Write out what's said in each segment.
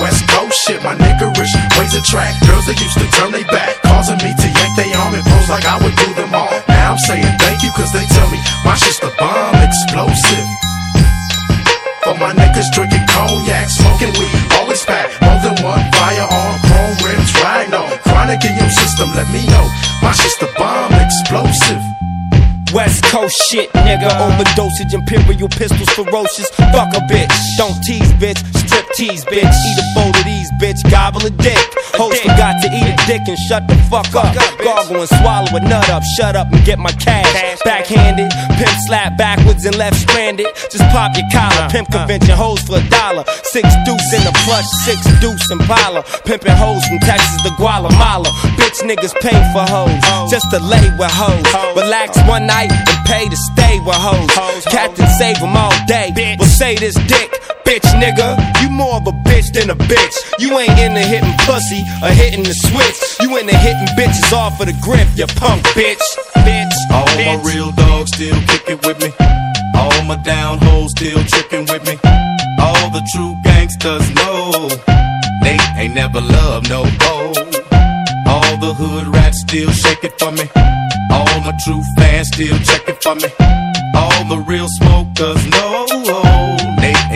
West Coast shit, my niggerish ways attract girls that used to turn they back, causing me to yank they arm and pose like I would do them all. Now I'm saying thank you, cause they tell me my shit's the bomb explosive. For my niggas drinking cognac, smoking weed, always fat, more than one firearm, chrome rims, rhino, chronic in your system, let me know my shit's the bomb explosive. West Coast shit, nigga. Overdosage, imperial pistols, ferocious. Fuck a bitch. Don't tease, bitch. Strip tease, bitch. Eat a bowl of these, bitch. Gobble a dick. Host forgot to eat a dick and shut the fuck up. Gargle and swallow a nut up. Shut up and get my cash. Backhanded. Pimp slap backwards and left stranded. Just pop your collar. Pimp convention hoes for a dollar. Six deuce in the plush, six deuce in Impala. Pimping hoes from Texas to Guatemala. Bitch niggas pay for hoes. Just to lay with hoes. Relax one night and pay to stay with hoes. Captain save them all day. Well, say this dick, bitch nigga. You more of a bitch than a bitch. You ain't into hitting pussy or hitting the switch. You into hitting bitches off of the grip, you punk bitch. Bitch. All bitch. my real dogs still kicking with me. All my down hoes still tricking with me. All the true gangsters know they ain't never loved no hoe. All the hood rats still shake it for me. All my true fans still check it for me. All the real smokers know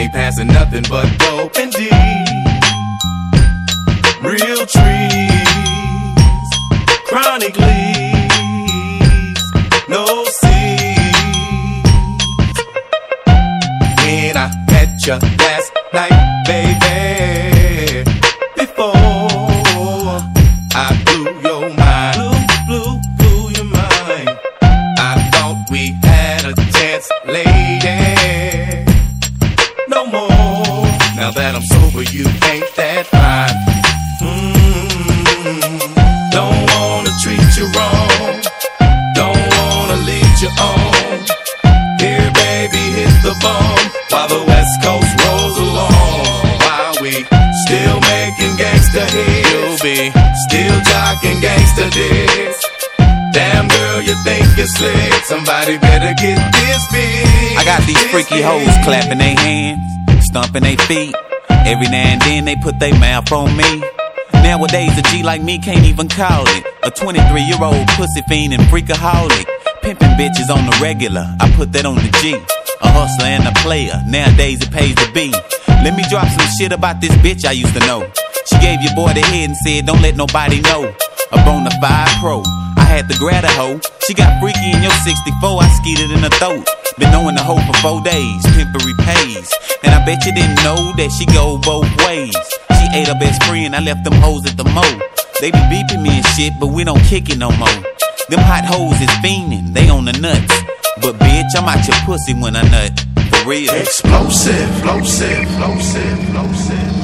ain't passing nothing but dope and D. Real trees, chronic leaves, no seeds. When I met you last night, baby, Mm, don't wanna treat you wrong. Don't wanna lead you on. Here, baby, hit the bomb while the West Coast rolls along. While we still making gangsta hits, be still jocking gangsta dicks. Damn girl, you think you're slick? Somebody better get this big. I got these freaky hoes clapping their hands, stomping their feet. Every now and then they put their mouth on me. Nowadays, a G like me can't even call it. A 23 year old pussy fiend and freakaholic. Pimping bitches on the regular, I put that on the G. A hustler and a player, nowadays it pays to be. Let me drop some shit about this bitch I used to know. She gave your boy the head and said, Don't let nobody know. A bona fide pro. I had to grab a hoe. She got freaky in your 64, I skeeted in her throat. Been knowing the hoe for four days, pimpery pays. And I bet you didn't know that she go both ways. She ate her best friend, I left them hoes at the mo. They be beeping me and shit, but we don't kick it no more. Them hot hoes is fiending, they on the nuts. But bitch, I'm out your pussy when I nut. For real. Explosive, explosive, explosive, explosive.